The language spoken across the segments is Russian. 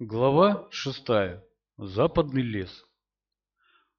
Глава 6. Западный лес.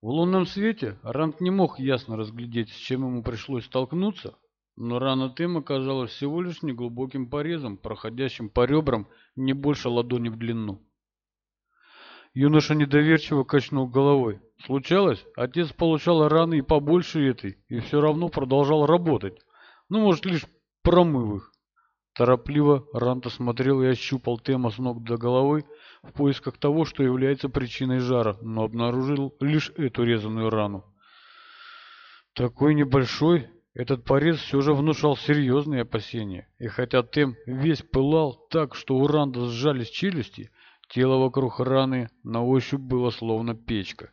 В лунном свете Арант не мог ясно разглядеть, с чем ему пришлось столкнуться, но рана Тем оказалась всего лишь неглубоким порезом, проходящим по ребрам не больше ладони в длину. Юноша недоверчиво качнул головой. Случалось, отец получал раны и побольше этой, и все равно продолжал работать, ну, может, лишь промыв их торопливо Рант осмотрел и ощупал Тема с ног до головы в поисках того, что является причиной жара, но обнаружил лишь эту резаную рану. Такой небольшой этот порез все же внушал серьезные опасения, и хотя Тем весь пылал так, что у Ранда сжались челюсти, тело вокруг раны на ощупь было словно печка.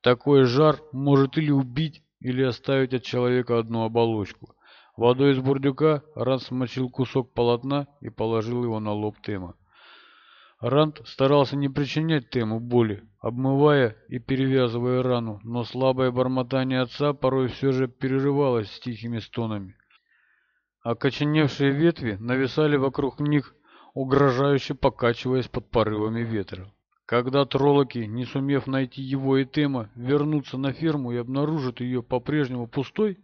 Такой жар может или убить, или оставить от человека одну оболочку водой из бурдюка Ранд смочил кусок полотна и положил его на лоб Тема. Ранд старался не причинять Тему боли, обмывая и перевязывая рану, но слабое бормотание отца порой все же перерывалось с тихими стонами. Окоченевшие ветви нависали вокруг них, угрожающе покачиваясь под порывами ветра. Когда троллоки, не сумев найти его и Тема, вернутся на ферму и обнаружат ее по-прежнему пустой,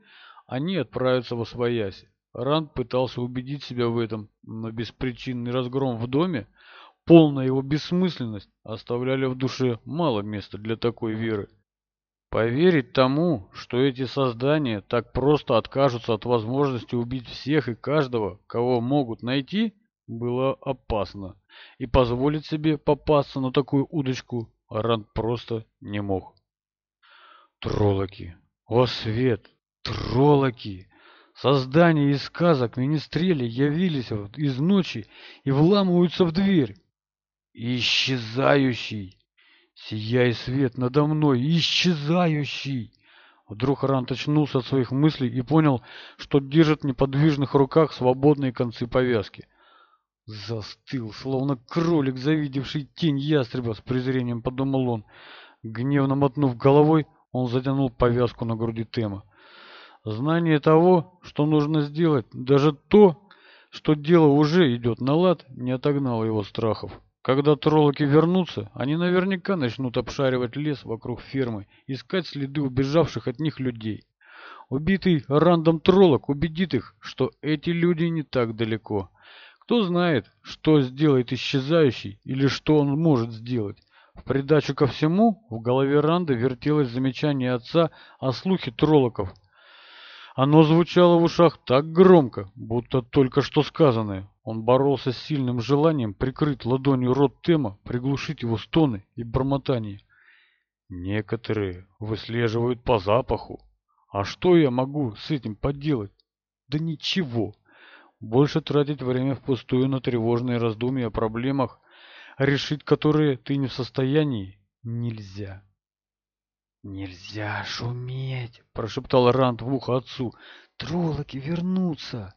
они отправятся в Освояси. Ранд пытался убедить себя в этом, но беспричинный разгром в доме, полная его бессмысленность, оставляли в душе мало места для такой веры. Поверить тому, что эти создания так просто откажутся от возможности убить всех и каждого, кого могут найти, было опасно. И позволить себе попасться на такую удочку Ранд просто не мог. Троллоки! О, свет! Троллоки! Создания из сказок министрели явились вот из ночи и вламываются в дверь. Исчезающий! Сияй свет надо мной! Исчезающий! Вдруг Рант очнулся от своих мыслей и понял, что держит в неподвижных руках свободные концы повязки. Застыл, словно кролик, завидевший тень ястреба, с презрением подумал он. Гневно мотнув головой, он затянул повязку на груди Тема. Знание того, что нужно сделать, даже то, что дело уже идет на лад, не отогнало его страхов. Когда троллоки вернутся, они наверняка начнут обшаривать лес вокруг фермы, искать следы убежавших от них людей. Убитый рандом троллок убедит их, что эти люди не так далеко. Кто знает, что сделает исчезающий или что он может сделать. В придачу ко всему в голове Ранды вертелось замечание отца о слухе троллоков оно звучало в ушах так громко, будто только что сказанное. Он боролся с сильным желанием прикрыть ладонью рот Тема, приглушить его стоны и бормотание. Некоторые выслеживают по запаху. А что я могу с этим поделать? Да ничего. Больше тратить время впустую на тревожные раздумья о проблемах, решить которые ты не в состоянии, нельзя. «Нельзя шуметь!» — прошептал Ранд в ухо отцу. «Троллоки вернутся!»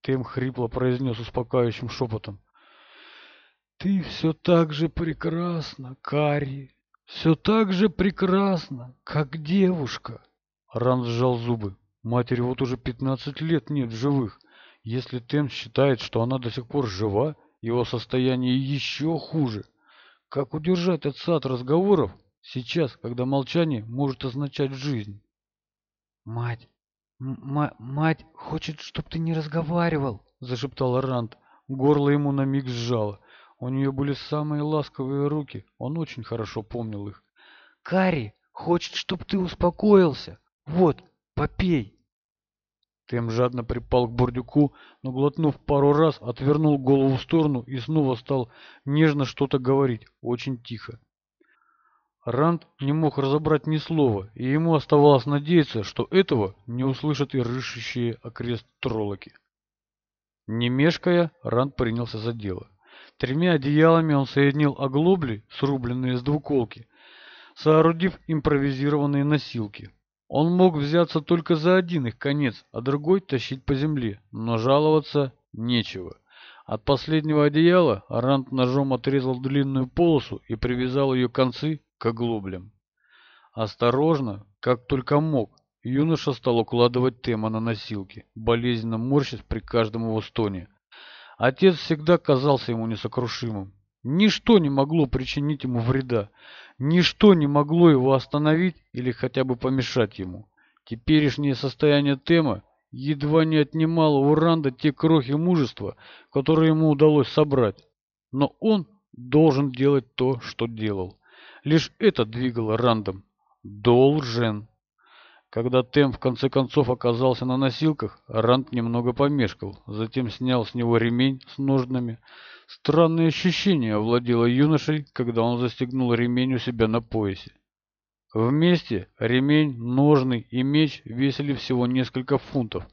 Тем хрипло произнес успокаивающим шепотом. «Ты все так же прекрасна, Кари! Все так же прекрасна, как девушка!» Ранд сжал зубы. Матери вот уже пятнадцать лет нет живых. Если Тем считает, что она до сих пор жива, его состояние еще хуже. Как удержать отца от разговоров Сейчас, когда молчание может означать жизнь. «Мать! мать хочет, чтобы ты не разговаривал!» — зашептал Рант. Горло ему на миг сжало. У нее были самые ласковые руки, он очень хорошо помнил их. «Карри хочет, чтобы ты успокоился! Вот, попей!» Тем жадно припал к бурдюку, но, глотнув пару раз, отвернул голову в сторону и снова стал нежно что-то говорить, очень тихо. Ранд не мог разобрать ни слова, и ему оставалось надеяться, что этого не услышат и рыщущие окрест троллоки. Не мешкая, Ранд принялся за дело. Тремя одеялами он соединил оглобли, срубленные с двуколки, соорудив импровизированные носилки. Он мог взяться только за один их конец, а другой тащить по земле, но жаловаться нечего. От последнего одеяла Ранд ножом отрезал длинную полосу и привязал ее концы к оглоблям. Осторожно, как только мог, юноша стал укладывать Тема на носилки, болезненно морщась при каждом его стоне. Отец всегда казался ему несокрушимым. Ничто не могло причинить ему вреда, ничто не могло его остановить или хотя бы помешать ему. Теперешнее состояние Тема едва не отнимало у Ранда те крохи мужества, которые ему удалось собрать. Но он должен делать то, что делал. Лишь это двигало Рандом. «Должен». Когда Тем в конце концов оказался на носилках, Ранд немного помешкал, затем снял с него ремень с ножными. Странное ощущение овладело юношей, когда он застегнул ремень у себя на поясе. Вместе ремень, ножны и меч весили всего несколько фунтов.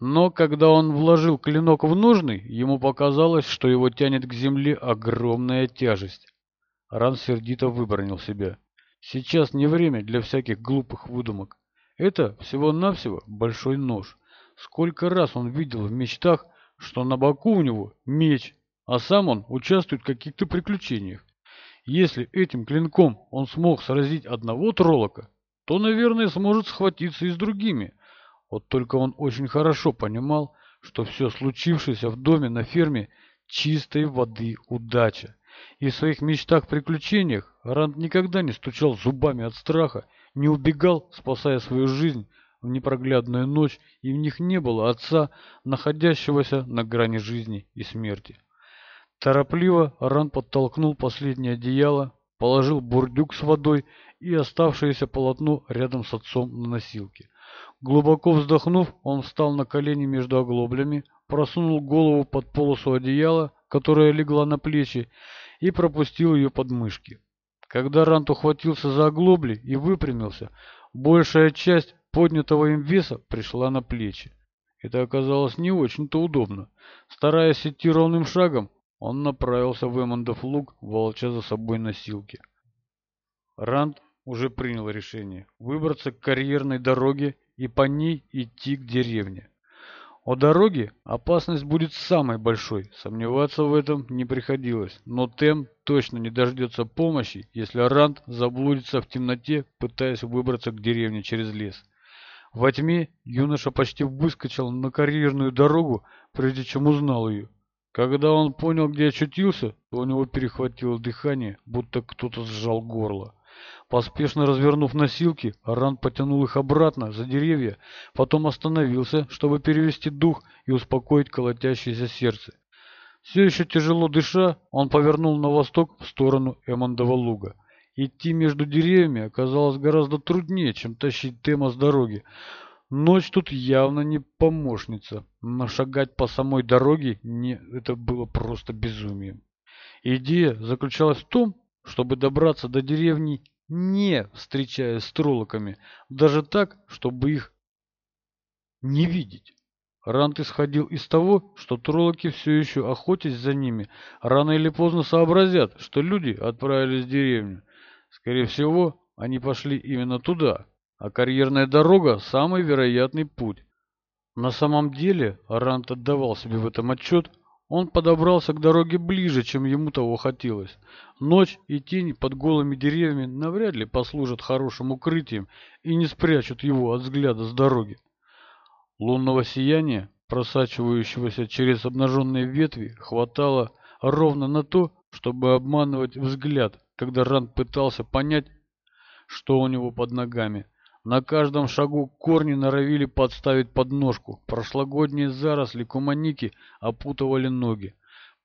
Но когда он вложил клинок в ножны, ему показалось, что его тянет к земле огромная тяжесть. Рамсфер сердито выбронил себя. Сейчас не время для всяких глупых выдумок. Это всего-навсего большой нож. Сколько раз он видел в мечтах, что на боку у него меч, а сам он участвует в каких-то приключениях. Если этим клинком он смог сразить одного троллока, то, наверное, сможет схватиться и с другими. Вот только он очень хорошо понимал, что все случившееся в доме на ферме чистой воды удача и в своих мечтах-приключениях Ранд никогда не стучал зубами от страха, не убегал, спасая свою жизнь в непроглядную ночь, и в них не было отца, находящегося на грани жизни и смерти. Торопливо Ранд подтолкнул последнее одеяло, положил бурдюк с водой и оставшееся полотно рядом с отцом на носилке. Глубоко вздохнув, он встал на колени между оглоблями, просунул голову под полосу одеяла, которая легла на плечи, и пропустил ее под мышки. Когда Рант ухватился за оглобли и выпрямился, большая часть поднятого им веса пришла на плечи. Это оказалось не очень-то удобно. Стараясь идти ровным шагом, он направился в Эммондов луг, волча за собой носилки. Рант уже принял решение выбраться к карьерной дороге и по ней идти к деревне. О дороге опасность будет самой большой, сомневаться в этом не приходилось, но Тем точно не дождется помощи, если Ранд заблудится в темноте, пытаясь выбраться к деревне через лес. Во тьме юноша почти выскочил на карьерную дорогу, прежде чем узнал ее. Когда он понял, где очутился, то у него перехватило дыхание, будто кто-то сжал горло. Поспешно развернув носилки, Ран потянул их обратно, за деревья, потом остановился, чтобы перевести дух и успокоить колотящееся сердце. Все еще тяжело дыша, он повернул на восток в сторону Эмондова луга. Идти между деревьями оказалось гораздо труднее, чем тащить Тема с дороги. Ночь тут явно не помощница, но шагать по самой дороге не... это было просто безумием. Идея заключалась в том, чтобы добраться до деревни не встречая с троллоками, даже так, чтобы их не видеть. Рант исходил из того, что троллоки все еще охотясь за ними, рано или поздно сообразят, что люди отправились в деревню. Скорее всего, они пошли именно туда, а карьерная дорога – самый вероятный путь. На самом деле, Рант отдавал себе в этом отчет, он подобрался к дороге ближе, чем ему того хотелось. Ночь и тень под голыми деревьями навряд ли послужат хорошим укрытием и не спрячут его от взгляда с дороги. Лунного сияния, просачивающегося через обнаженные ветви, хватало ровно на то, чтобы обманывать взгляд, когда Ран пытался понять, что у него под ногами. На каждом шагу корни норовили подставить подножку. Прошлогодние заросли куманики опутывали ноги.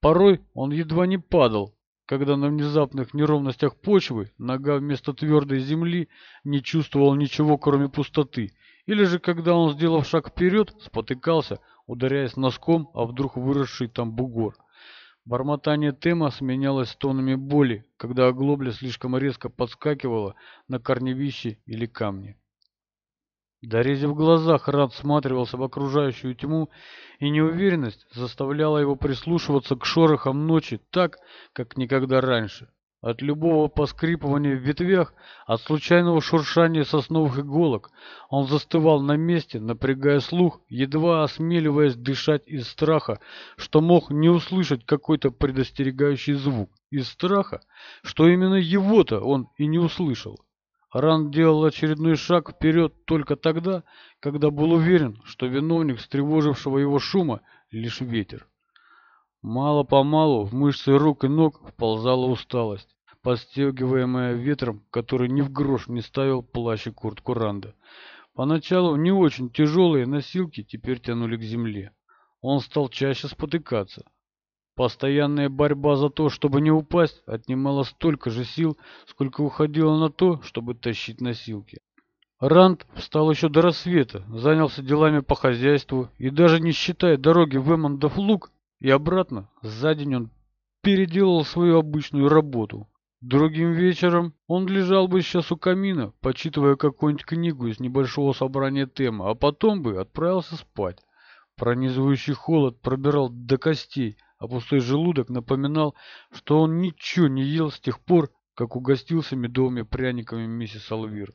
Порой он едва не падал, когда на внезапных неровностях почвы нога вместо твердой земли не чувствовала ничего, кроме пустоты. Или же, когда он, сделав шаг вперед, спотыкался, ударяясь носком, а вдруг выросший там бугор. Бормотание тема сменялось тонами боли, когда оглобля слишком резко подскакивала на корневище или камне. Дорезив глазах, Рад всматривался в окружающую тьму, и неуверенность заставляла его прислушиваться к шорохам ночи так, как никогда раньше. От любого поскрипывания в ветвях, от случайного шуршания сосновых иголок, он застывал на месте, напрягая слух, едва осмеливаясь дышать из страха, что мог не услышать какой-то предостерегающий звук, из страха, что именно его-то он и не услышал. Ран делал очередной шаг вперед только тогда, когда был уверен, что виновник встревожившего его шума лишь ветер. Мало-помалу в мышцы рук и ног вползала усталость, подстегиваемая ветром, который ни в грош не ставил плащ и куртку Ранда. Поначалу не очень тяжелые носилки теперь тянули к земле. Он стал чаще спотыкаться, Постоянная борьба за то, чтобы не упасть, отнимала столько же сил, сколько уходило на то, чтобы тащить носилки. Ранд встал еще до рассвета, занялся делами по хозяйству и даже не считая дороги в Эммондов луг и обратно, за день он переделал свою обычную работу. Другим вечером он лежал бы сейчас у камина, почитывая какую-нибудь книгу из небольшого собрания темы, а потом бы отправился спать. Пронизывающий холод пробирал до костей – а пустой желудок напоминал, что он ничего не ел с тех пор, как угостился медовыми пряниками миссис Алвир.